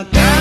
até